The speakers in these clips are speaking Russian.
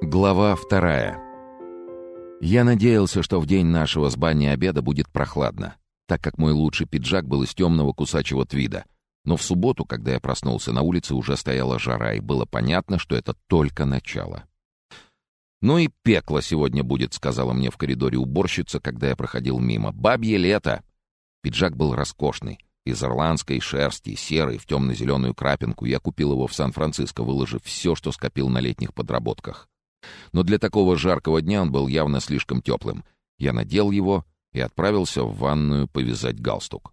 Глава вторая. Я надеялся, что в день нашего с бани обеда будет прохладно, так как мой лучший пиджак был из темного кусачего твида. Но в субботу, когда я проснулся, на улице уже стояла жара, и было понятно, что это только начало. «Ну и пекло сегодня будет», — сказала мне в коридоре уборщица, когда я проходил мимо. «Бабье лето!» Пиджак был роскошный, из ирландской шерсти, серый, в темно-зеленую крапинку. Я купил его в Сан-Франциско, выложив все, что скопил на летних подработках. Но для такого жаркого дня он был явно слишком теплым. Я надел его и отправился в ванную повязать галстук.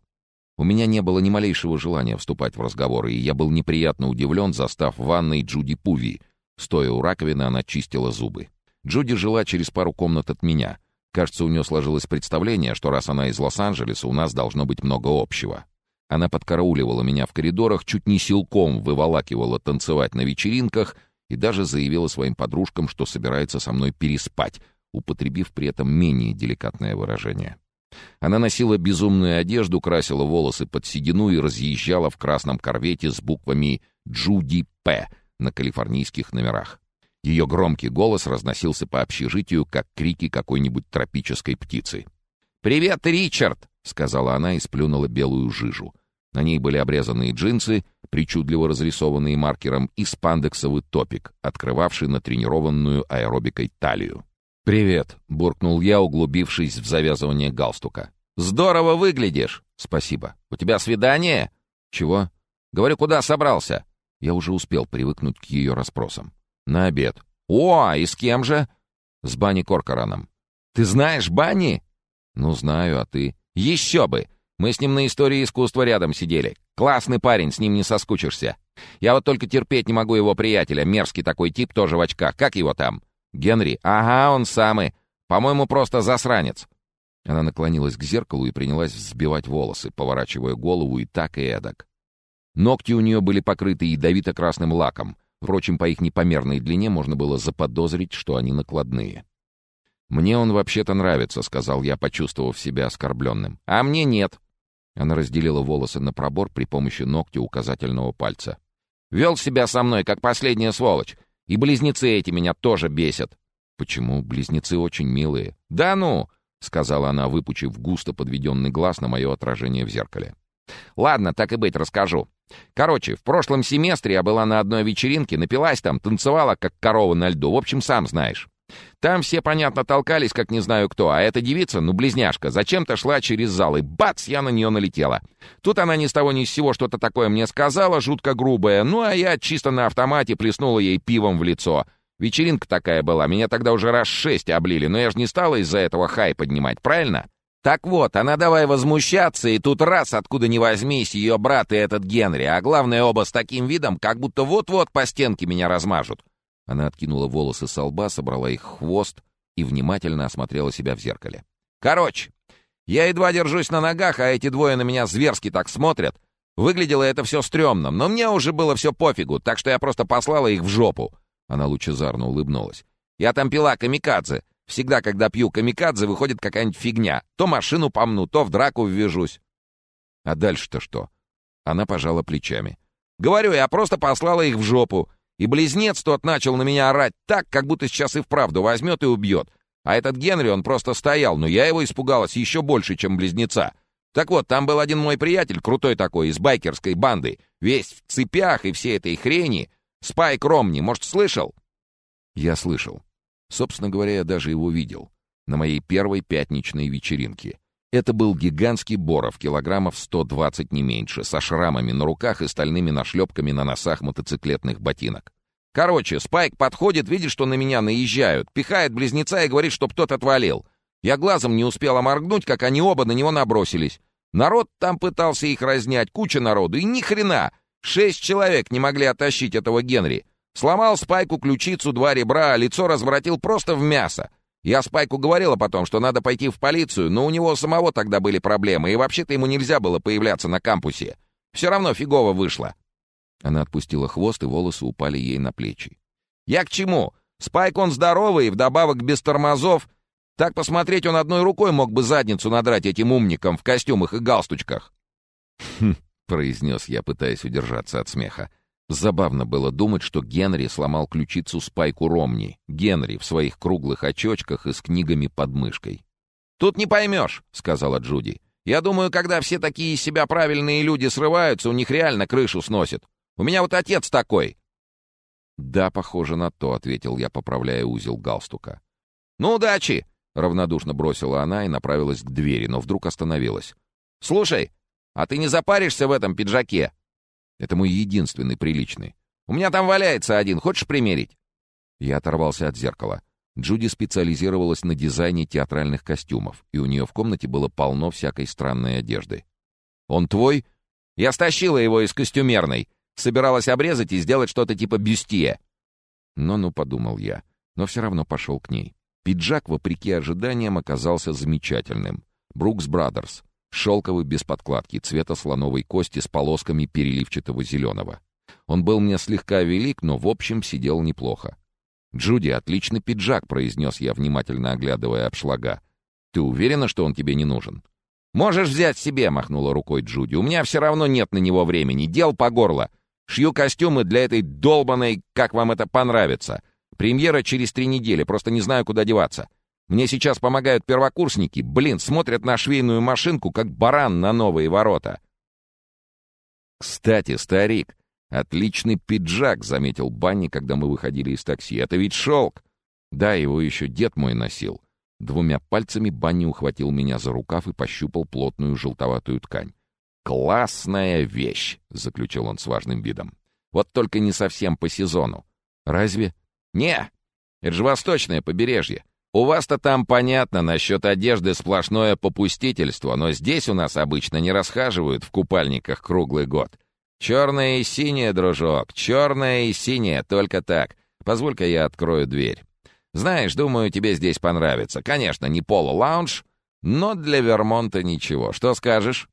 У меня не было ни малейшего желания вступать в разговоры, и я был неприятно удивлен, застав в ванной Джуди Пуви. Стоя у раковины, она чистила зубы. Джуди жила через пару комнат от меня. Кажется, у нее сложилось представление, что раз она из Лос-Анджелеса, у нас должно быть много общего. Она подкарауливала меня в коридорах, чуть не силком выволакивала танцевать на вечеринках и даже заявила своим подружкам, что собирается со мной переспать, употребив при этом менее деликатное выражение. Она носила безумную одежду, красила волосы под седину и разъезжала в красном корвете с буквами «Джуди П» на калифорнийских номерах. Ее громкий голос разносился по общежитию, как крики какой-нибудь тропической птицы. «Привет, Ричард!» — сказала она и сплюнула белую жижу. На ней были обрезанные джинсы, причудливо разрисованные маркером, и спандексовый топик, открывавший натренированную аэробикой талию. «Привет», — буркнул я, углубившись в завязывание галстука. «Здорово выглядишь!» «Спасибо. У тебя свидание?» «Чего?» «Говорю, куда собрался?» Я уже успел привыкнуть к ее расспросам. «На обед». «О, и с кем же?» «С Бани Коркораном». «Ты знаешь Бани?» «Ну, знаю, а ты?» «Еще бы! Мы с ним на истории искусства рядом сидели. Классный парень, с ним не соскучишься. Я вот только терпеть не могу его приятеля, мерзкий такой тип, тоже в очках. Как его там? Генри? Ага, он самый. По-моему, просто засранец». Она наклонилась к зеркалу и принялась взбивать волосы, поворачивая голову и так, и эдак. Ногти у нее были покрыты ядовито-красным лаком. Впрочем, по их непомерной длине можно было заподозрить, что они накладные. «Мне он вообще-то нравится», — сказал я, почувствовав себя оскорбленным. «А мне нет». Она разделила волосы на пробор при помощи ногтя указательного пальца. «Вел себя со мной, как последняя сволочь. И близнецы эти меня тоже бесят». «Почему? Близнецы очень милые». «Да ну!» — сказала она, выпучив густо подведенный глаз на мое отражение в зеркале. «Ладно, так и быть, расскажу. Короче, в прошлом семестре я была на одной вечеринке, напилась там, танцевала, как корова на льду. В общем, сам знаешь. Там все, понятно, толкались, как не знаю кто, а эта девица, ну, близняшка, зачем-то шла через зал, и бац, я на нее налетела. Тут она ни с того ни с сего что-то такое мне сказала, жутко грубое, ну, а я чисто на автомате плеснула ей пивом в лицо. Вечеринка такая была, меня тогда уже раз шесть облили, но я же не стала из-за этого хай поднимать, правильно? Так вот, она давай возмущаться, и тут раз, откуда ни возьмись, ее брат и этот Генри, а главное, оба с таким видом, как будто вот-вот по стенке меня размажут. Она откинула волосы со лба, собрала их хвост и внимательно осмотрела себя в зеркале. «Короче, я едва держусь на ногах, а эти двое на меня зверски так смотрят. Выглядело это все стрёмно, но мне уже было все пофигу, так что я просто послала их в жопу». Она лучезарно улыбнулась. «Я там пила камикадзе. Всегда, когда пью камикадзе, выходит какая-нибудь фигня. То машину помну, то в драку ввяжусь». «А дальше-то что?» Она пожала плечами. «Говорю, я просто послала их в жопу. И близнец тот начал на меня орать так, как будто сейчас и вправду возьмет и убьет. А этот Генри, он просто стоял, но я его испугалась еще больше, чем близнеца. Так вот, там был один мой приятель, крутой такой, из байкерской банды, весь в цепях и всей этой хрени. Спайк Ромни, может, слышал? Я слышал. Собственно говоря, я даже его видел. На моей первой пятничной вечеринке. Это был гигантский боров, килограммов 120 не меньше, со шрамами на руках и стальными нашлепками на носах мотоциклетных ботинок. Короче, Спайк подходит, видит, что на меня наезжают, пихает близнеца и говорит, чтоб тот отвалил. Я глазом не успела моргнуть, как они оба на него набросились. Народ там пытался их разнять, куча народу, и ни хрена! Шесть человек не могли оттащить этого Генри. Сломал Спайку ключицу, два ребра, а лицо разворотил просто в мясо. Я Спайку говорила потом, что надо пойти в полицию, но у него самого тогда были проблемы, и вообще-то ему нельзя было появляться на кампусе. Все равно фигово вышло». Она отпустила хвост, и волосы упали ей на плечи. «Я к чему? Спайк он здоровый, и вдобавок без тормозов. Так посмотреть он одной рукой мог бы задницу надрать этим умникам в костюмах и галстучках». «Хм», — произнес я, пытаясь удержаться от смеха. Забавно было думать, что Генри сломал ключицу Спайку Ромни. Генри в своих круглых очочках и с книгами под мышкой. «Тут не поймешь», — сказала Джуди. «Я думаю, когда все такие из себя правильные люди срываются, у них реально крышу сносит. У меня вот отец такой». «Да, похоже на то», — ответил я, поправляя узел галстука. «Ну, удачи!» — равнодушно бросила она и направилась к двери, но вдруг остановилась. «Слушай, а ты не запаришься в этом пиджаке?» Это мой единственный приличный. У меня там валяется один, хочешь примерить?» Я оторвался от зеркала. Джуди специализировалась на дизайне театральных костюмов, и у нее в комнате было полно всякой странной одежды. «Он твой?» «Я стащила его из костюмерной. Собиралась обрезать и сделать что-то типа бюстье». «Ну-ну», — подумал я, но все равно пошел к ней. Пиджак, вопреки ожиданиям, оказался замечательным. Брукс Брадерс. Шелковый без подкладки, цвета слоновой кости с полосками переливчатого зеленого. Он был мне слегка велик, но в общем сидел неплохо. «Джуди, отличный пиджак», — произнес я, внимательно оглядывая обшлага. «Ты уверена, что он тебе не нужен?» «Можешь взять себе», — махнула рукой Джуди. «У меня все равно нет на него времени. Дел по горло. Шью костюмы для этой долбанной, как вам это понравится. Премьера через три недели, просто не знаю, куда деваться. Мне сейчас помогают первокурсники. Блин, смотрят на швейную машинку, как баран на новые ворота. «Кстати, старик, отличный пиджак», — заметил Банни, когда мы выходили из такси. «Это ведь шелк!» «Да, его еще дед мой носил». Двумя пальцами Банни ухватил меня за рукав и пощупал плотную желтоватую ткань. «Классная вещь!» — заключил он с важным видом. «Вот только не совсем по сезону. Разве?» «Не, это же восточное побережье. У вас-то там понятно насчет одежды сплошное попустительство, но здесь у нас обычно не расхаживают в купальниках круглый год. Черное и синее, дружок, черное и синее, только так. Позволь-ка я открою дверь. Знаешь, думаю, тебе здесь понравится. Конечно, не полу-лаунж, но для Вермонта ничего. Что скажешь?»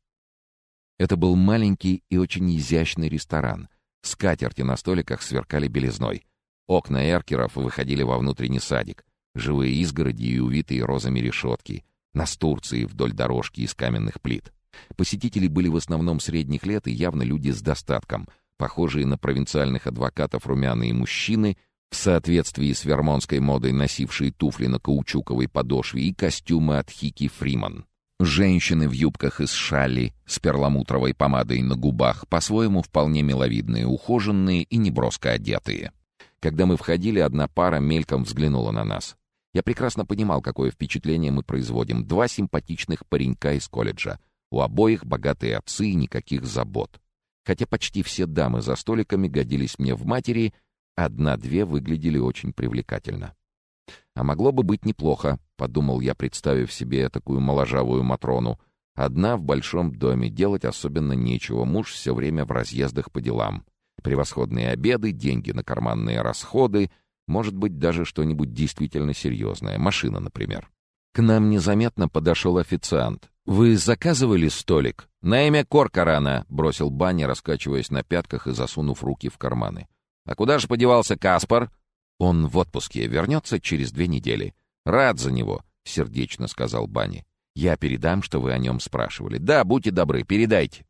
Это был маленький и очень изящный ресторан. Скатерти на столиках сверкали белизной. Окна эркеров выходили во внутренний садик живые изгороди и увитые розами решетки, настурции вдоль дорожки из каменных плит. Посетители были в основном средних лет и явно люди с достатком, похожие на провинциальных адвокатов румяные мужчины, в соответствии с вермонской модой носившие туфли на каучуковой подошве и костюмы от Хики Фриман. Женщины в юбках из шали с перламутровой помадой на губах, по-своему вполне миловидные, ухоженные и неброско одетые. Когда мы входили, одна пара мельком взглянула на нас. Я прекрасно понимал, какое впечатление мы производим. Два симпатичных паренька из колледжа. У обоих богатые отцы и никаких забот. Хотя почти все дамы за столиками годились мне в матери, одна-две выглядели очень привлекательно. А могло бы быть неплохо, подумал я, представив себе такую моложавую Матрону. Одна в большом доме, делать особенно нечего, муж все время в разъездах по делам. Превосходные обеды, деньги на карманные расходы — может быть, даже что-нибудь действительно серьезное. Машина, например. К нам незаметно подошел официант. «Вы заказывали столик?» «На имя Коркорана», — бросил Банни, раскачиваясь на пятках и засунув руки в карманы. «А куда же подевался Каспар?» «Он в отпуске, вернется через две недели». «Рад за него», — сердечно сказал Банни. «Я передам, что вы о нем спрашивали». «Да, будьте добры, передайте».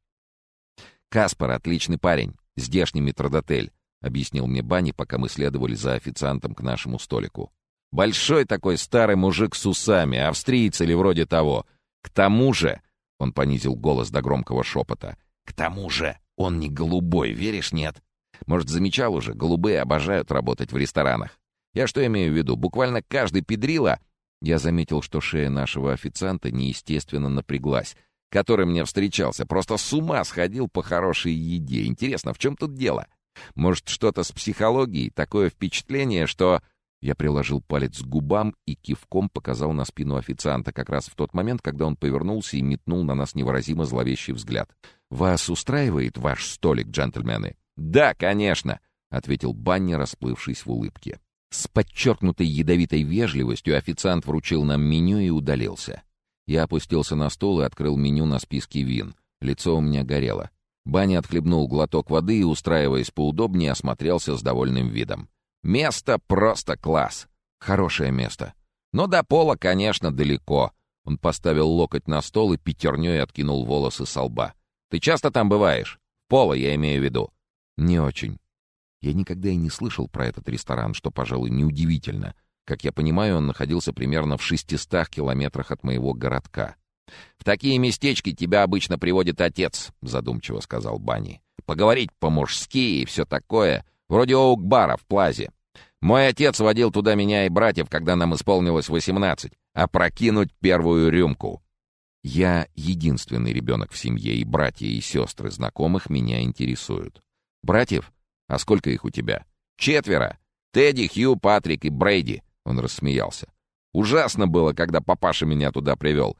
«Каспар — отличный парень, здешний метродотель. — объяснил мне Банни, пока мы следовали за официантом к нашему столику. «Большой такой старый мужик с усами, австриец или вроде того. К тому же...» — он понизил голос до громкого шепота. «К тому же он не голубой, веришь, нет? Может, замечал уже, голубые обожают работать в ресторанах. Я что имею в виду? Буквально каждый педрила...» Я заметил, что шея нашего официанта неестественно напряглась. Который мне встречался, просто с ума сходил по хорошей еде. Интересно, в чем тут дело?» Может, что-то с психологией? Такое впечатление, что...» Я приложил палец к губам и кивком показал на спину официанта как раз в тот момент, когда он повернулся и метнул на нас невыразимо зловещий взгляд. «Вас устраивает ваш столик, джентльмены?» «Да, конечно», — ответил Банни, расплывшись в улыбке. С подчеркнутой ядовитой вежливостью официант вручил нам меню и удалился. Я опустился на стол и открыл меню на списке вин. Лицо у меня горело. Баня отхлебнул глоток воды и, устраиваясь поудобнее, осмотрелся с довольным видом. «Место просто класс! Хорошее место. Но до пола, конечно, далеко». Он поставил локоть на стол и пятерней откинул волосы со лба. «Ты часто там бываешь? Пола, я имею в виду». «Не очень. Я никогда и не слышал про этот ресторан, что, пожалуй, неудивительно. Как я понимаю, он находился примерно в 600 километрах от моего городка. «В такие местечки тебя обычно приводит отец», — задумчиво сказал Банни. «Поговорить по-мужски и все такое, вроде Оук-бара в Плазе. Мой отец водил туда меня и братьев, когда нам исполнилось 18, а прокинуть первую рюмку. Я единственный ребенок в семье, и братья и сестры знакомых меня интересуют. Братьев? А сколько их у тебя? Четверо. Тедди, Хью, Патрик и Брейди. Он рассмеялся. Ужасно было, когда папаша меня туда привел.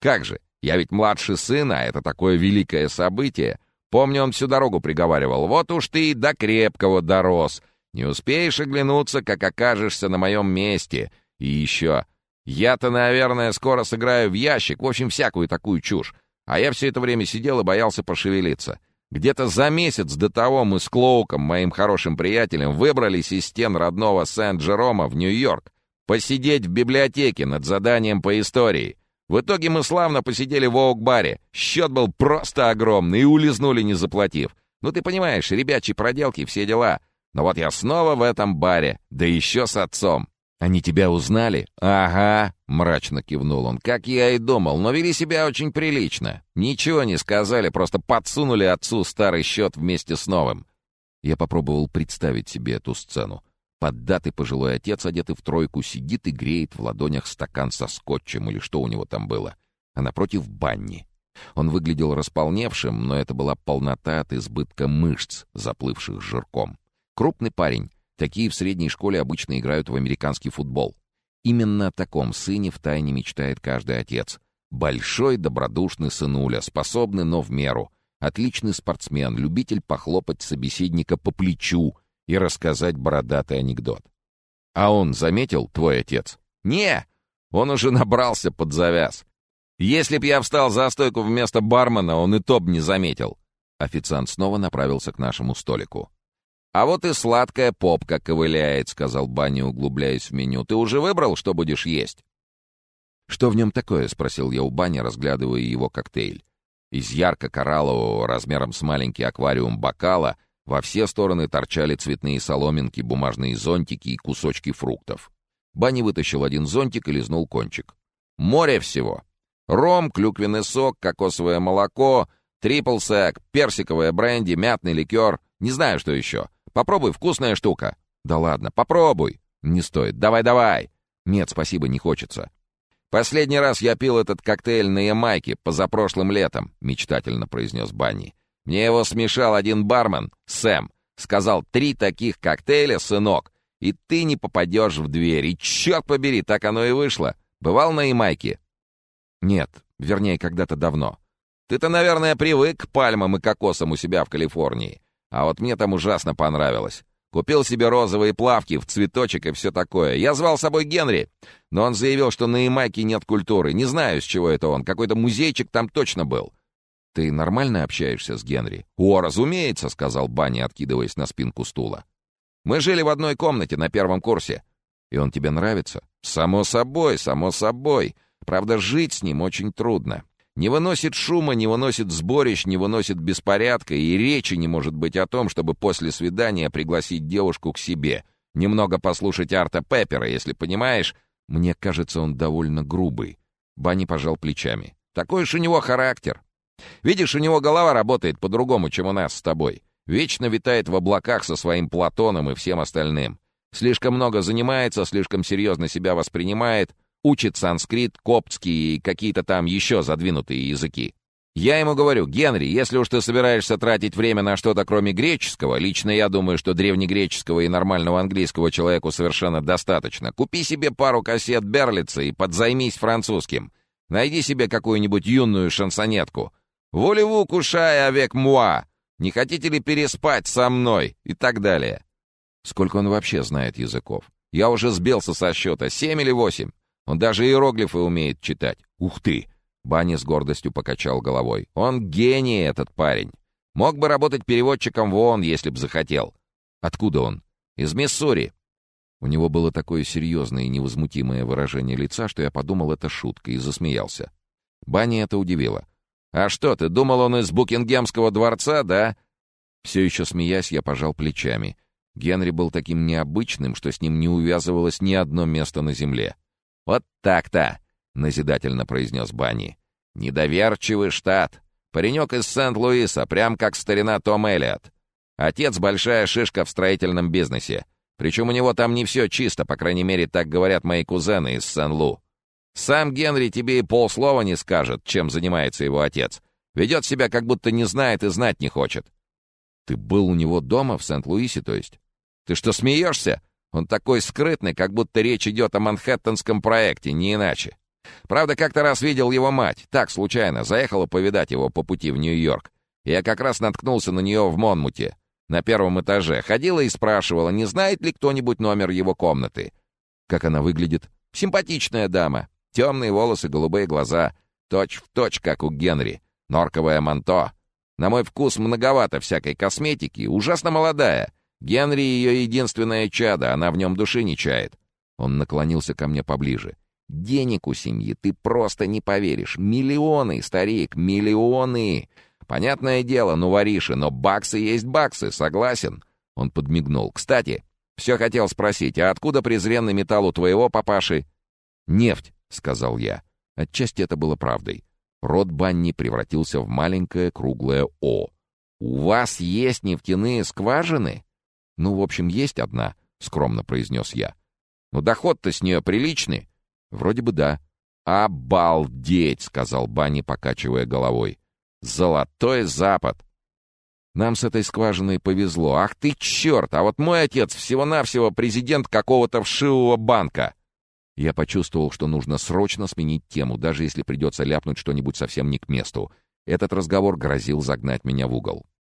Как же, я ведь младший сын, а это такое великое событие. Помню, он всю дорогу приговаривал. Вот уж ты и до крепкого дорос. Не успеешь оглянуться, как окажешься на моем месте. И еще... Я-то, наверное, скоро сыграю в ящик, в общем, всякую такую чушь. А я все это время сидел и боялся пошевелиться. Где-то за месяц до того мы с Клоуком, моим хорошим приятелем, выбрались из стен родного Сент-Джерома в Нью-Йорк посидеть в библиотеке над заданием по истории. В итоге мы славно посидели в Оук-баре. Счет был просто огромный и улизнули, не заплатив. Ну, ты понимаешь, ребячьи проделки, все дела. Но вот я снова в этом баре, да еще с отцом. «Они тебя узнали?» «Ага», — мрачно кивнул он, как я и думал, но вели себя очень прилично. Ничего не сказали, просто подсунули отцу старый счет вместе с новым. Я попробовал представить себе эту сцену. Поддатый пожилой отец, одетый в тройку, сидит и греет в ладонях стакан со скотчем или что у него там было, а напротив банни. Он выглядел располневшим, но это была полнота от избытка мышц, заплывших жирком. Крупный парень, Такие в средней школе обычно играют в американский футбол. Именно о таком сыне втайне мечтает каждый отец. Большой добродушный сынуля, способный, но в меру. Отличный спортсмен, любитель похлопать собеседника по плечу и рассказать бородатый анекдот. А он заметил, твой отец? Не, он уже набрался под завяз. Если б я встал за стойку вместо бармена, он и то б не заметил. Официант снова направился к нашему столику. «А вот и сладкая попка ковыляет», — сказал Банни, углубляясь в меню. «Ты уже выбрал, что будешь есть?» «Что в нем такое?» — спросил я у Бани, разглядывая его коктейль. Из ярко-кораллового, размером с маленький аквариум бокала, во все стороны торчали цветные соломинки, бумажные зонтики и кусочки фруктов. Банни вытащил один зонтик и лизнул кончик. «Море всего. Ром, клюквенный сок, кокосовое молоко, трипл сек, персиковое бренди, мятный ликер. Не знаю, что еще. Попробуй, вкусная штука. Да ладно, попробуй. Не стоит. Давай-давай. Нет, спасибо, не хочется. Последний раз я пил этот коктейль на Ямайке позапрошлым летом, мечтательно произнес Банни. Мне его смешал один бармен, Сэм. Сказал, три таких коктейля, сынок, и ты не попадешь в дверь. И черт побери, так оно и вышло. Бывал на Ямайке? Нет, вернее, когда-то давно. Ты-то, наверное, привык к пальмам и кокосам у себя в Калифорнии. А вот мне там ужасно понравилось. Купил себе розовые плавки в цветочек и все такое. Я звал с собой Генри, но он заявил, что на Ямайке нет культуры. Не знаю, с чего это он. Какой-то музейчик там точно был. «Ты нормально общаешься с Генри?» «О, разумеется», — сказал Банни, откидываясь на спинку стула. «Мы жили в одной комнате на первом курсе. И он тебе нравится?» «Само собой, само собой. Правда, жить с ним очень трудно. Не выносит шума, не выносит сборищ, не выносит беспорядка, и речи не может быть о том, чтобы после свидания пригласить девушку к себе. Немного послушать Арта Пеппера, если понимаешь. Мне кажется, он довольно грубый. Банни пожал плечами. Такой уж у него характер. Видишь, у него голова работает по-другому, чем у нас с тобой. Вечно витает в облаках со своим Платоном и всем остальным. Слишком много занимается, слишком серьезно себя воспринимает — учит санскрит, коптский и какие-то там еще задвинутые языки. Я ему говорю, Генри, если уж ты собираешься тратить время на что-то кроме греческого, лично я думаю, что древнегреческого и нормального английского человеку совершенно достаточно, купи себе пару кассет Берлица и подзаймись французским. Найди себе какую-нибудь юную шансонетку. «Волеву кушай авек муа», «Не хотите ли переспать со мной?» и так далее. Сколько он вообще знает языков? Я уже сбился со счета, семь или восемь. Он даже иероглифы умеет читать. Ух ты!» Банни с гордостью покачал головой. «Он гений, этот парень. Мог бы работать переводчиком в ООН, если б захотел». «Откуда он?» «Из Миссури». У него было такое серьезное и невозмутимое выражение лица, что я подумал, это шутка, и засмеялся. Банни это удивило. «А что, ты думал, он из Букингемского дворца, да?» Все еще смеясь, я пожал плечами. Генри был таким необычным, что с ним не увязывалось ни одно место на земле. «Вот так-то!» — назидательно произнес Банни. «Недоверчивый штат. Паренек из Сент-Луиса, прям как старина Том Эллиот. Отец — большая шишка в строительном бизнесе. Причем у него там не все чисто, по крайней мере, так говорят мои кузены из Сен-Лу. Сам Генри тебе и полслова не скажет, чем занимается его отец. Ведет себя, как будто не знает и знать не хочет. Ты был у него дома, в Сент-Луисе, то есть? Ты что, смеешься? Он такой скрытный, как будто речь идет о манхэттенском проекте, не иначе. Правда, как-то раз видел его мать. Так, случайно. Заехала повидать его по пути в Нью-Йорк. Я как раз наткнулся на нее в Монмуте, на первом этаже. Ходила и спрашивала, не знает ли кто-нибудь номер его комнаты. Как она выглядит? Симпатичная дама. Темные волосы, голубые глаза. Точь в точь, как у Генри. Норковое манто. На мой вкус многовато всякой косметики. Ужасно молодая. Генри — ее единственное чадо, она в нем души не чает. Он наклонился ко мне поближе. Денег у семьи ты просто не поверишь. Миллионы, старик, миллионы. Понятное дело, ну вориши, но баксы есть баксы, согласен. Он подмигнул. Кстати, все хотел спросить, а откуда презренный металл у твоего папаши? Нефть, сказал я. Отчасти это было правдой. Рот Банни превратился в маленькое круглое «О». «У вас есть нефтяные скважины?» «Ну, в общем, есть одна», — скромно произнес я. «Ну, доход-то с нее приличный?» «Вроде бы да». «Обалдеть!» — сказал Банни, покачивая головой. «Золотой Запад!» Нам с этой скважиной повезло. Ах ты черт! А вот мой отец всего-навсего президент какого-то вшивого банка. Я почувствовал, что нужно срочно сменить тему, даже если придется ляпнуть что-нибудь совсем не к месту. Этот разговор грозил загнать меня в угол.